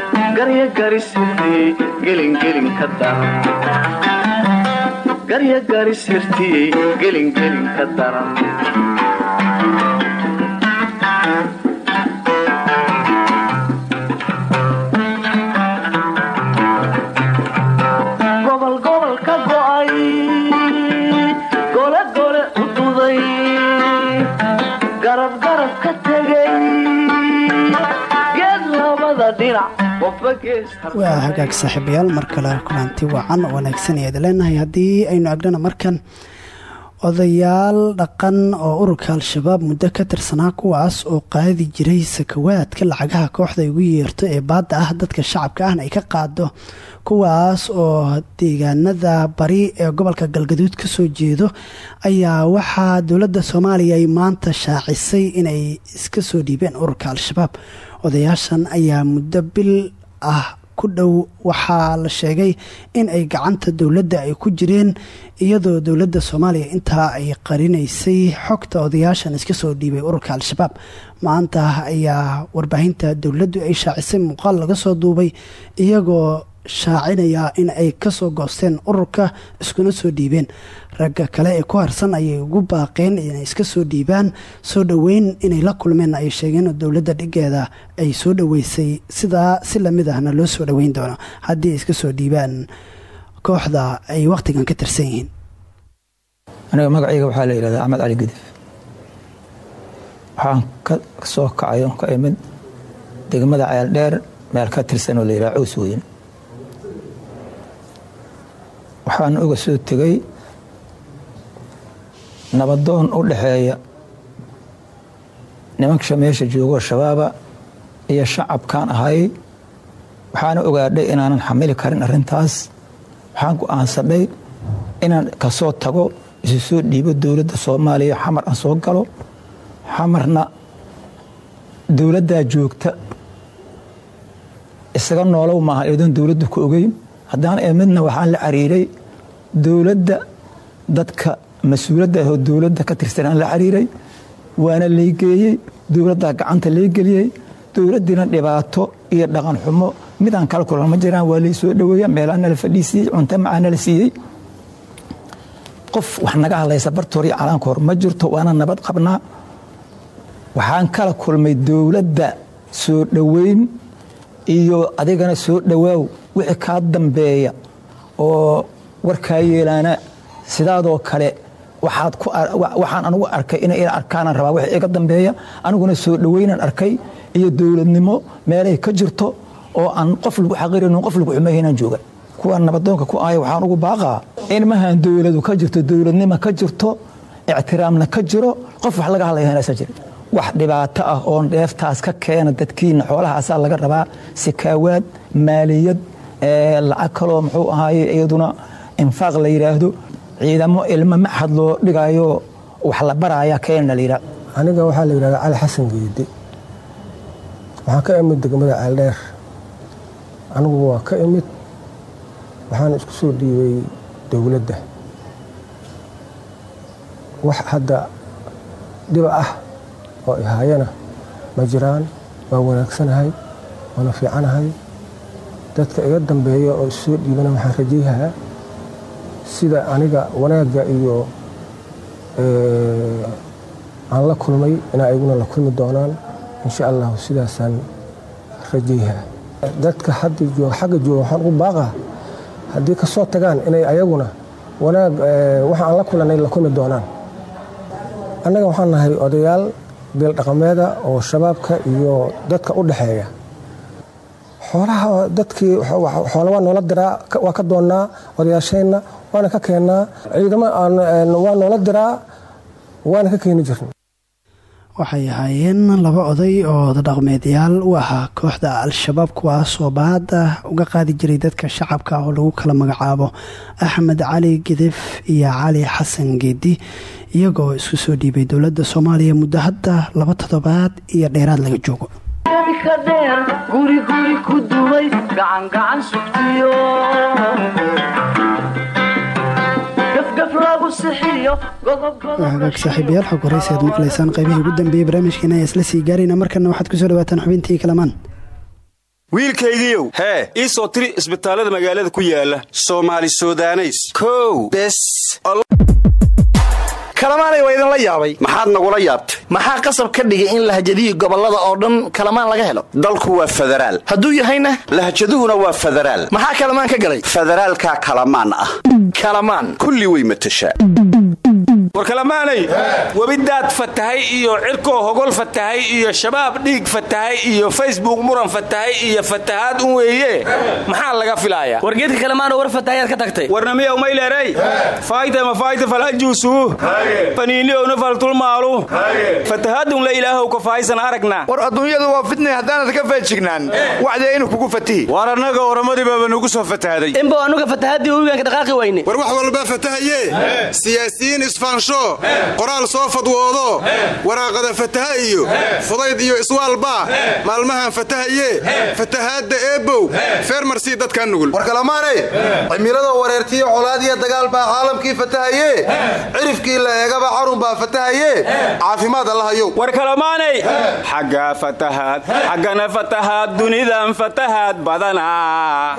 garya garisirtiyey gelingelin ka daran waa hagaag saaxiibayaal mar kale kulanti wacan oo wanaagsan ayaad leenahay. Haddii aynu agnana markan odayaal dhaqan oo ururka al-shabaab muddo ka tirsanaa kuwaas oo qaadi jiray sakawaadka lacagaha kooxda ugu yeerto ee baadda ah dadka shacabka ahna ay ka qaado kuwaas oo deegaanada bari ee gobolka galgaduud ka soo jeedo ayaa waxaa dowladda soomaaliya ay maanta shaacisay inay iska soo dhiibeen ururka al-shabaab. Odayaashan ayaa muddo bil ah ku dhow waxaa la sheegay in ay gacanta dowladda ay ku jireen iyadoo dowladda soomaaliya intaa ay qarinaysay xogta odayaashan iska soo dhiibay ururka al-shabaab. Maanta ayaa warbaahinta dowladdu ay shaacisay muuqaal laga soo duubay iyagoo shaacinaya in ay ka soo goosteen ururka iskuna soo dhiibeen. Ragga kale ee ku harsan ayay ugu baaqeen inay iska soo dhiibaan soo dhoweyn inay la kulmeen ay sheegeen oo dowladda dhigeeda ay soo dhoweysay. Sidaa si la mid ahna loo soo dhoweyn doono haddii ay iska soo dhiibaan kooxda ay wakhtigan ka tirsan yihiin. Aniga magacayga waxaa la yidhahdaa axmed cali gudif waxaan ka soo kacay oon ka imid degmada ceeldheer meel ka tirsan oo la yidhaha cows weyn waxaan uga soo tegay nabadoon u dhaxeeya nimanka meesha joogo shabaaba iyo shacabkaan ahay. Waxaana ogaadhay inaanan xamili karin arintaas waxaan go'aansadhay inaan ka soo tago isu soo dhiibo dowladda soomaaliya xamar aan soo galo. Xamarna dowladdaa joogta isaga noolow maaha iyadoon dowladdu ka ogeyn. Haddaan midna waxaan la cariiray dowladda dadka mas'uuladda ahoo dowladda ka tirsanaan la cariiray waana laygeeyey dowladdaa gacanta laygeliyey dowladdiina dhibaato iyo dhaqan xumo. Midaan kala kulan ma jiraan waa laysoo dhaweeya meelaa nala fadhiisiiyey cunto macaa nala siiyey. Qof wax naga hadlaysa bartooriyo calaankoor ma jirto waana nabad qabnaa. Waxaan kala kulmay dowladda soo dhoweyn iyo adigana soo dhowaaw wixii kaa dambeeya oo warkaa yeelaana sidaadoo kale waxaan anugu arkay inay arkaanaan rabaa. Wixii iga dambeeya aniguna soo dhoweynaan arkay iyo dowladnimo meelay ka jirto oo aan qof lagu xaqirin qof lagu xumeeynaan jooga kuwaan nabadoonka ku ahay waxaan ugu baaqaa in mahan dowladu ka jirto dowladnimo ka jirto ictiraamna ka jiro qof wax laga hadlaya inaysan jirin. Wax dhibaato ah oon dheeftaas ka keena dadkiina xoolahaasaa laga rabaa. Sikaawaad maaliyad lacag kaloo muxuu ahaaye iyaduna infaaq la yidhaahdo ciidamo ilmo maxad loo dhigayo wax la baraya keena la yidhahdo aniga waxaa la yidhahdaa cali xasan geedi. Waxaan ka imid degmada ceeldheer anigu waa ka imid waxaan isku soo dhiibay dowladda. Wax hadda dhiba ah oo ihaayana ma jiraan waa wanaagsanahay waana fiicanahay dadka iga dambeeya oo issoo dhiibana waxaan rajayhaa sida aniga wanaagga iyo aan la kulmay inaa ayguna la kulmi doonaan insha allahu sidaasaan rajayhaa dadka xagga jooga waxaan ugu baaqaa haddii ka soo tagaan inay ayaguna wanaag waxa aan la kulanay la kulmi doonaan. Annaga waxaan nahay odayaal beel dhaqameeda oo shabaabka iyo dadka u dhexeeya. Xoolaha dadkii xoola waa noola diraa waa ka doonnaa odayaasheenna waana ka keennaa ciidamo waa noola diraa waana ka keeni jirna waxay ahaayeen laba oday oo dhaqmeedyaal u ahaa kooxda al-shabaab kuwaasoo baada uga qaadi jiray dadka shacabka oo lagu kala magacaabo axmed cali gidif iyo cali xasan geedi iyagoo isku soo dhiibay dowladda soomaaliya muddo hadda laba toddobaad iyo dheeraad laga joogo hagaag saaxiibayaal xog horeysi aad maqlaysaan qaybihii ugu dambeeyey barnaamijkeena ayaa isla sii gaarayna. Markana waxaad ku soo dhawaataan xubintii kalamaan. Wiilkaygiiow hee. ii soo tiri isbitaallada magaalada ku yaalla soomaali sudaneys kow bes kalamaanay waa idinla yaabay. Maxaad nagula yaabtay? Maxaa qasab ka dhigay in lahjadihii gobollada oo dhan kalamaan laga helo? Dalku waa federaal. Hadduu yahayna? Lahjaduhuna waa federaal. Maxaa kalamaan ka galay? Federaalkaa kalamaan ah. Kalamaan. Kulli way matashaa war kalamaanay webidaad fatahay iyo cirkoo hogol fatahay iyo shabaab dhiig fatahay iyo facebook muran fatahay iyo fatahaad un weeye maxaa laga filaaya? War geedka kalemaanoo war fatahayaad ka tagtay. Warnamiya umayleeray fayta ma fayta falhajuusu faniiniyowna faltulmaalu fatahaadun la ilaahow ka faaysan aragna. War adduunyadu waa fidnay haddaanad ka feejignaan. Wacdee inuu kugu fatihi. War annaga oramadii baaba nugu soo fatahaaday inbow annuga fatahaadii webigaan ka dhaqaaqi weyne war wax walbaa fatahaye. Siyaasiyiin isfaansho qoraal soo fadwoodo waraaqada fataha iyo fudayd iyo iswaalbaa maalmahan fatahaye fatahaadda eebow feermarsii dadkaa nugul. War kalamaanay cimilada wareertiyo colaadiya dagaal baa caalamkii fatahaye cirifkii la eegaba carun baa fatahaye caafimaad allahayow war kalamaanay xaggaa fatahaad xaggana fatahaad dunidan fatahaad badanaa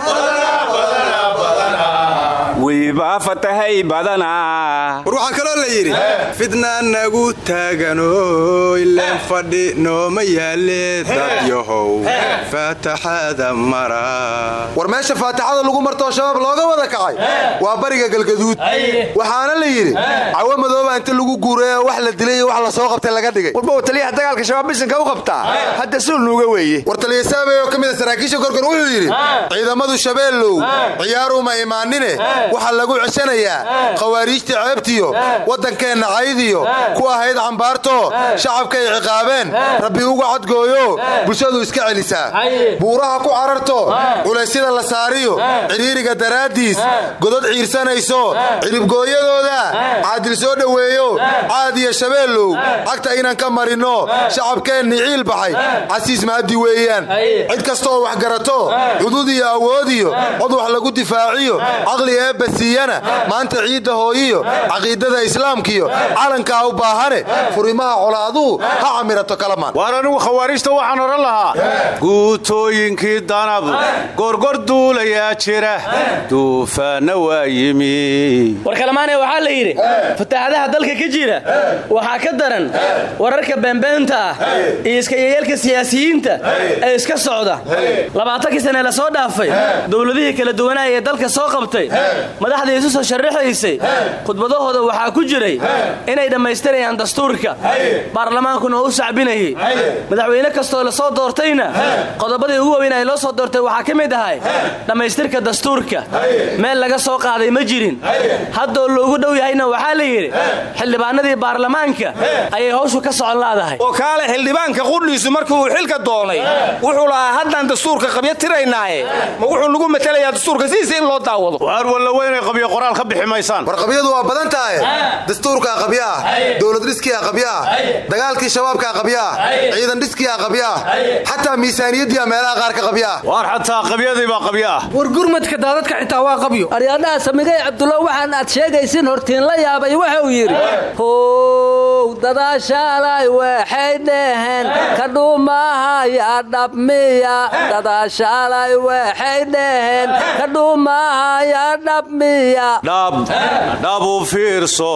wibaa fatahay badanaa yidhi fidnaa nagu taagano ileen fadhi nooma yaale dad yahow faataxada mara. War meesha faataxada lagu martoo shabaab looga wada kacay? Waa bariga galgaduud. Waxaana la yidhi cawo madooba inta lagu guuray wax la dilay wax la soo qabtay laga dhigay. Warba taliyaha dagaalka shabaab bisanka u qabtaa? Hadda suulnuuga weeye. War taliya saabey oo ka mida saraakiisha korkor wuxuu yidhi ciidamadu shabeellow ciyaaruma imaanine. Waxaa lagu ceshanayaa khawaariijta ceebtiyo waddankeenna caydiyo ku ahayd cambaarto shacabkay ciqaabeen rabbi uga cadgooyo bulshadu iska celisaa buuraha ku cararto culaysyada la saariyo cidhiiriga daraaddiis godod ciirsanayso ciribgooyadooda caadil soo dhoweeyo caad iyo shabeellow cagta inaan ka marinno shacabkeenni ciil baxay casiis maadi weeyaan. Cid kastooo wax garato cudud iyo awood iyo cod wax lagu difaaciyo caqli eebba siiyana maanta ciidda hooyiyo caqiidada islaamkiyo. Calankaa u baahane. Furimaha colaaduhu ha camirato kalamaan. Waar anigu khawaarijta waxaan odhan lahaa. Guutooyinkii danab gorgor duulayaa jira. Duufaanna waa yimi. War kalamaane waxaa la yidhi fatahaadaha dalka ka jira waxaa ka daran wararka beenbeenta ah iyo iskayayeelka siyaasiyiinta ee iska socda. Labaatankii sane la soo dhaafay dowladihii kala duwanaya ee dalka soo qabtay madaxdii isu soo sharaxaysay khudbadahooda waxaa ku jiray inay dhammaystirayaan dastuurka. Baarlamaankuna oo u sacbinayay madaxweyne kastoo la soo doortayna qodobadii ugu waaweyn ay loo soo doortay waxaa ka mid ahay dhammaystirka dastuurka. Meel laga soo qaaday ma jirin. Haddoo loogu dhow yahayna waxaa la yidhi xildhibaanadii baarlamaanka ayay hawshu ka socon laadahay. Oo kaale xildhibaanka qudhiisu markii uu xilka doonay wuxuu lahaa haddaan dastuurka qabyo tiraynaaye ma wuxuu nagu matelayaa dastuurka sidiisa in loo daawado. Waar walla weynay qabyo qoraal ka bixi maysaan. War qabyadu waa badan tahay dastuurkaa qabyo ah dowlad dhiskiyaa qabyo ah dagaalkii shabaabkaa qabyo ah ciidan dhiskiyaa qabyo ah xataa miisaaniyaddiia meelaha qaar ka qabyo ah waar xataa qabyadii baa qabyo ah war gurmadka daadadka xitaa waa qabyo. Aryaadhaha samigay cabdulla waxaan aad sheegaysin hortiin la yaabay wuxuu yidhi how dadaashaalay waxay dheheen ka dhuumahaya dhabmiya dadaashaalay waxay dheheen ka dhuumahaya dhabmiya dhabu fiirso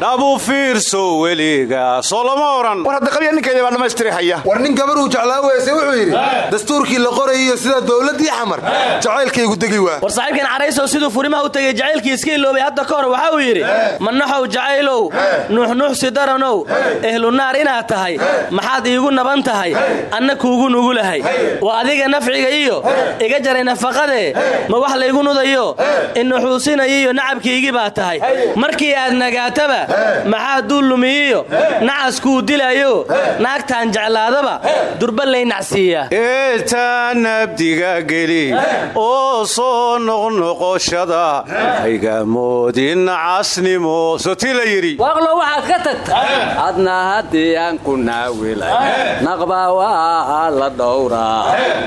dhabu fiirso weliga. Soo lama oran. War hadda qabya ninkeeda baa dhammaystiri haya war nin gabar uu jeclaa weyse wuxuu yidhi dastuurkii la qorayiyo sida dowladdii xamar jacaylkaygu degi waa. War saaxiibkan caraysow siduu furimaha u tegay jacaylkii iska iloobay hadda ka hor waxa uu yidhi manaxow jacaylow nuuxnuuxsi daranow ehlunaar inaad tahay maxaad iigu naban tahay anna kuugu nugulahay waa adiga nafciga iyo iga jaray nafaqadee ma wax laygu nudayo? Inuxuusinayiyo nacabkiigii baa tahay. Markii aad nagaataba maxaa duu lumiyiyo? Nacaskuu dilayo? Naagtaan jeclaadaba? Durba lay nacsiiyaa eetaa nabdiga geli oo soo noqnoqoshada haygamoodin casnimo sotii la yidhi. Waaqlo waxaad ka tagta. Adna haddii aan ku naawilay naqba waa la dhowraa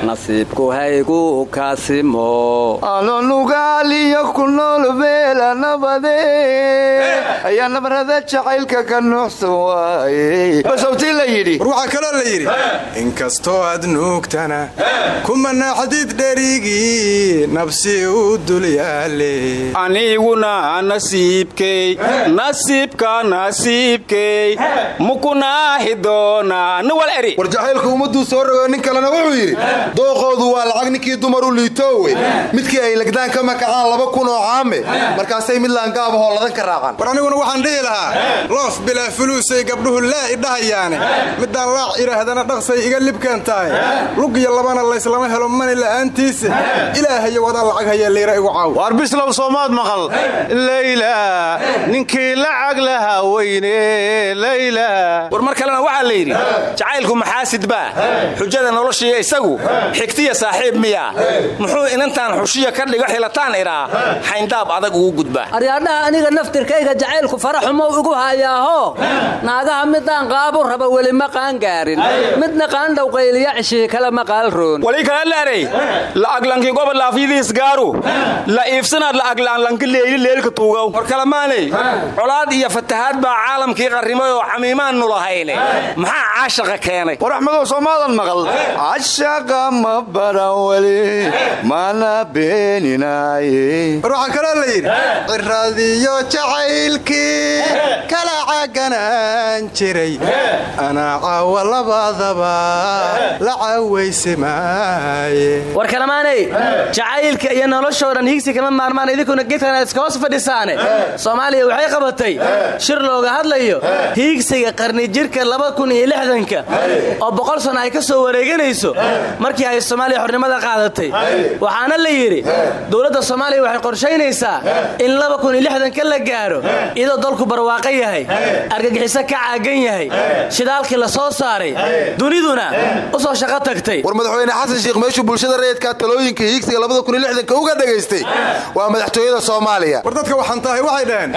nasiibku haygu kaasimo. Alonugaaliyo ku nool beela nabade ayaa nabarada jacaylka ka nuuxsan waaye basawtii la yidhi. War waxaa kaloo la yidhi inkastoo aad nuugtana kumana xadiid dherigii nabsi u dul yaale. Aniguna nasiibkey nasiibka nasiibkey mukunaahi doonaa. Ni wal eri. War jacaylku ummadduu soo rogo nin kalena wuxuu yidhi dooqoodu waa lacag ninkii dumar u liitoowe midkii ay legdaan ka makacaan laba kun oo caame markaasay mid laangaabahoo ladan ka raacaan aniguna waxaan dhihi lahaa loof bilaa fuluusay gabdhuhu laa idhahayaane midaan laac idhaahdana dhaqsay iga libkan tahay. Lug iyo labana layslama helo mani la'aantiisa. Ilaahayo wadaa lacag haya liira igu caaw. Waar bislow soomaad maqal. Leyla ninkii lacag lahaa weyne leyla war mar kalena waxaa la yidhi jacaylku maxaasid baa xujada noloshiiya isagu xigtiya saaxiib miyaa muxuu inantaan xushiya ka dhigo xilataan idhaa xayndaab adag ugu gudbaa aryaadhaha aniga naftirkayga jacaylku faraxumow igu hayaaho? Naagaha midaan qaabu raba weli ma qaangaarin midna qaandhow qayliya cishii kale ma qaalroon wali kala laarey la'aglanki goba laafyadiis gaaru. La iibsanaad la'aglaanlanki leeyli leelka tuugow war kalamaanay colaad iyo fatahaad baa caalamkii qarrimay oo xamiimaannu lahayne. Maxaa caashaqa keenay? War axmedow soomaadan maqal. Cashaqa ma baran weli mana beeninaaye. War waxaa kaloo la yidhi ciradiyo jacaylkii kala caganaan jiray. Anaa caawa labadaba la cawayse maaye war kalamaanay jacaylka iyo noloshoo dhan hiigsi kama maarmaan idinkuna gedkan iska hoos fadhisaane soomaaliya waxay qabatay shir looga hadlayo hiigsiga qarni jirka ka oo boqol sano ay ka soo wareeganayso markii ay soomaaliya xornimada qaadatay. Waxaana la yidhi dowladda soomaaliya waxay qorshaynaysaa in ka la gaaro iyadoo dalku barwaaqo yahay. Argagixiso ka caagan yahay. Shidaalkii la soo saaray. Duniduna u soo shaqo tagtay. War madaxweyne xasan sheikh meeshuu bulshada rayidka talooyinka hiigsiga uga dhegaystay. Waa madaxtooyada soomaaliya. War dadka waxaan tahay waxay dhaheen.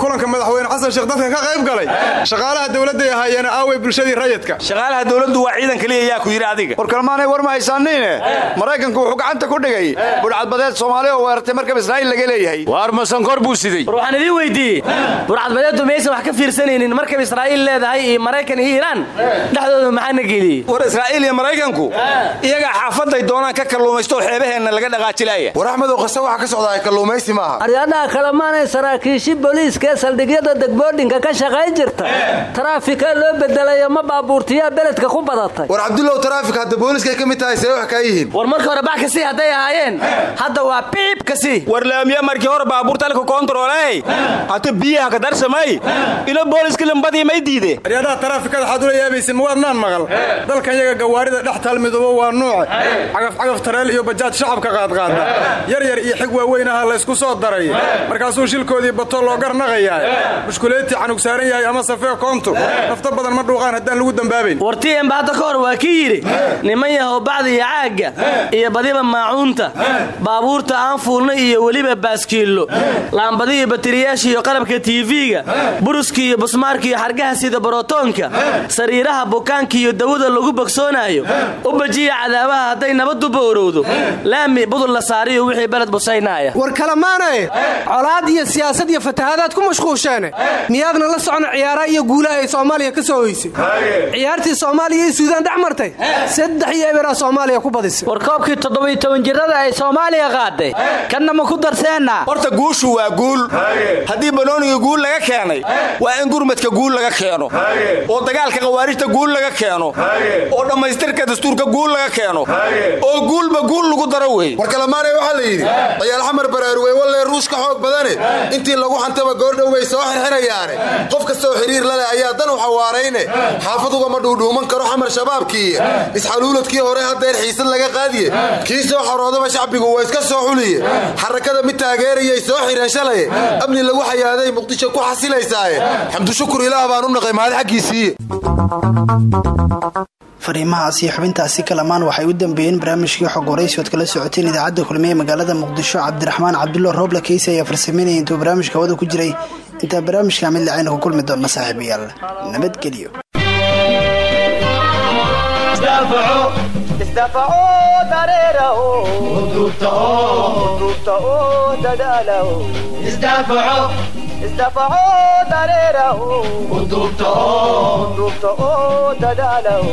Kulanka madaxweyne xasan sheekh dadka ka qayb galay. Shaqaalaha dowladday ahaayeena aaway bulshadii rayidka. Shaqaalaha dowladdu waa ciidan kaliya yaa ku yidhi adiga. War kalmaanay war ma haysaaniine maraykanku wuxuu gacanta ku dhigay budhcadbadeed soomaaliya oo weerartay markab israa'iil laga leeyahay. Waar masankor buu siday? War waxaan idiin weydiiyey burcadbadeeddu maysan wax ka fiirsanaynin. Markab israa'iil leedahay iyo maraykan iyo iiraan dhexdooda maxaana geliyey war israa'iil iyo maraykanku iyagaa xaafaday doonaan ka kalluumaysto oo xeebaheenna laga dhaqaajilaya war axmedow qase waxa ka socdaa kalluumaysi maaha. Aryadhaha kalemaanay saraakiishi booliiska ee saldhigyada degboodhinka ka shaqayn jirta. Taraafika loo bedelayo ma baabuurtiyaa beledka ku badatay. War cabdulow taraafik hadda booliiskay ka mid tahay see wax kaa yihiin. War marka hore bax ka sii hadday ahaayeen. Hadda waa biib ka sii war laamiya markii hore baabuurta alka koontarooley hata biyaha ka darsamay ilo booliska lambadii may diide? Aryadaha taraafikada waxaad ula yaabaysa ma waadnaan maqal. Dalkan yaga gawaarida dhex talmidubo waa nuuce cagafcagaf tareel iyo bajaaj shacabka qaadqaada yar yar iyo xig waaweyn aha laysku soo daray. Markaasuu shilkoodii bato loo garnaqayaa mushkuleetii canug saaran yahay ama safee koontu nafta badan ma dhuuqaan haddaan lagu dambaabayn wartiemba hadda ka hor waa kii yidhi niman yahow bacda iyo caagga iyo badiba maacuunta baabuurta aan fuulna iyo weliba baaskiillo laambadi iyo batiriyaasha iyo qalabka tiifiga buruska iyo busmaarka iyo xargaha sida borotoonka sariiraha bukaanka iyo dawada lagu bogsoonaayo u bajiya cadaabaha hadday nabaddu bowrowdo laami budul la saariyo wixii beled busaynaaya war kalamaanae colaad iyo siyaasad iyo fatahaadaad ku mashquusheene. Miyaadna la socno ciyaaraha iyo guulaha ay soomaaliya ka soo hoysay ciyaartii soomaaliya iyo suudaan dhex martay. Saddex iyo eberaa soomaaliya ku badisay. War koobkii toddobiyo toban jirada ay soomaaliya qaaday kanna ma ku darseenna horta guushu waa guul. Haddii banooniga guul laga keenay. Waa in gurmadka guul laga keeno. Oo dagaalka khawaarijta guul laga keeno. Oo dhammaystirka dastuurka guul laga keeno. Oo guulba guul lagu daro wey war kalamaanay waxaa la yidhi ciyaal xamar baraarugey wallee ruush ka xoog badane. Intii lagu xantaba goordhow way soo xirxirayaane qof kastoo xiriir laleh ayaa dan u xawaarayne xaafad ugama dhuudhuuman karo xamar shabaabkii. Isxaluuladkii hore haddeer xiisad laga qaadiye. Kii soo xoroodaba shacbigu waa iska soo xuliye. Xarakada mid taageerayay soo xireen amni lagu xayaaday muqdisho ku xasilaysaaye xamdushukur ilaah baan u naqay mahad xaggiisii. Fariimahaas iyo xubintaasi kalamaan waxay u dambeeyeen barnaamijkii xog waraysi ood kala socoteen idaacadda kulmiye magaalada muqdisho cabdiraxmaan cabdulla rooble keysi ayaa farsameynaya intuu barnaamijka hawada ku jiray. Intaa barnaamijka mid lacayna ku kulmi doonna saaxiibayaal. Nabadgelyo isdafacoo dareeraho udubta oo dadaalaho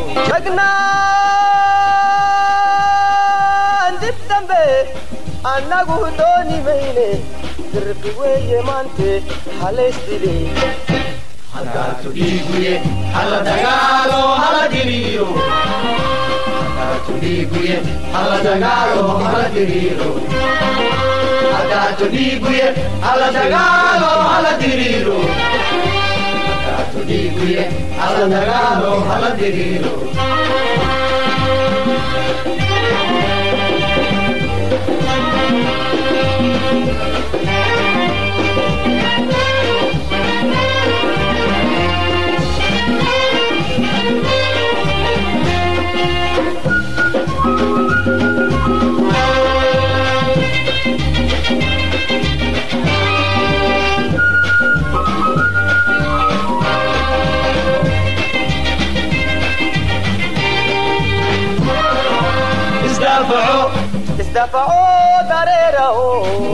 jagnaan dib dambe annagu dooni mayne dirqi weeye maante halaysdile hadaatu dhiiguye hala dagaalo hala diriiro hadaatu dhiiguye hala dagaalo hala diriiro hadaatu dhiiguye hala dagaalo hala diriiro hadaatu dhiiguye hala dagaalo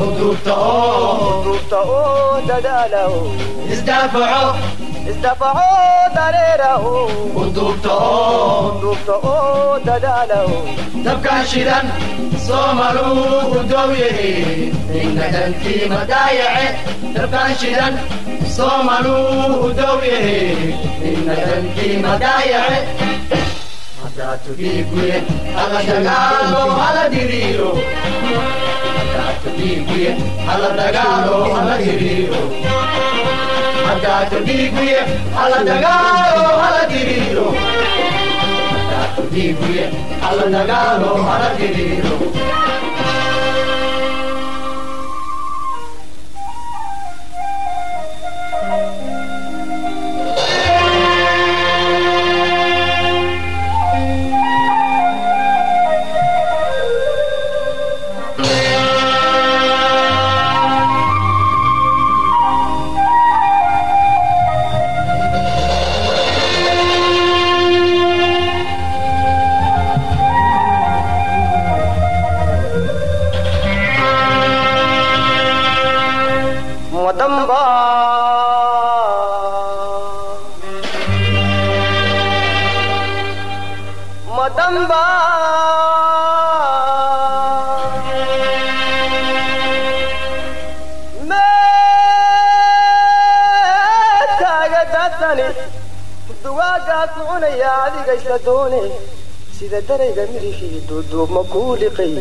dareeraho udubta oo dadaalaho isdafacoo dareeraho udubta oo dadaalaho dabkan shidan soomaluu u dow yahe ninka dhankii madaayace dabkan shidan soomaluu u dow yahe ninka dhankii madaayace hadaatu dhiiguye hala dagaalo hala diriiro hadaatu dhiiguye hala dagaalo hala diriiro hadaatu dhiiguye hala dagaalo hala diriiro hadaatu dhiiguye hala dagaalo hala diriiro darayga midhishii duuduubma kuu liqay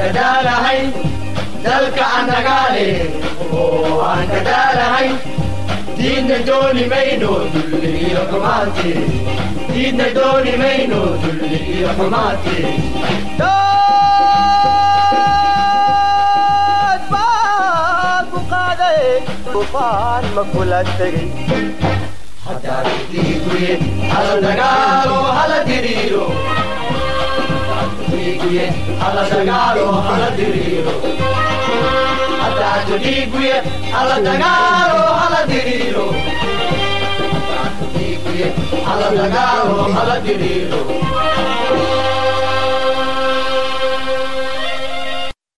dadaalahay dalka anagaale oo aan dadaalahay diidna dooni mayno dulli iyo xumaanti diidna dooni mayno dulli iyo xumaanti dad baan ku qaaday tufaan dhiiguye hala dagaalo hala diriiro haddaad dhiiguye hala dagaalo hala diriiro dhiiguye hala dagaalo hala diriiro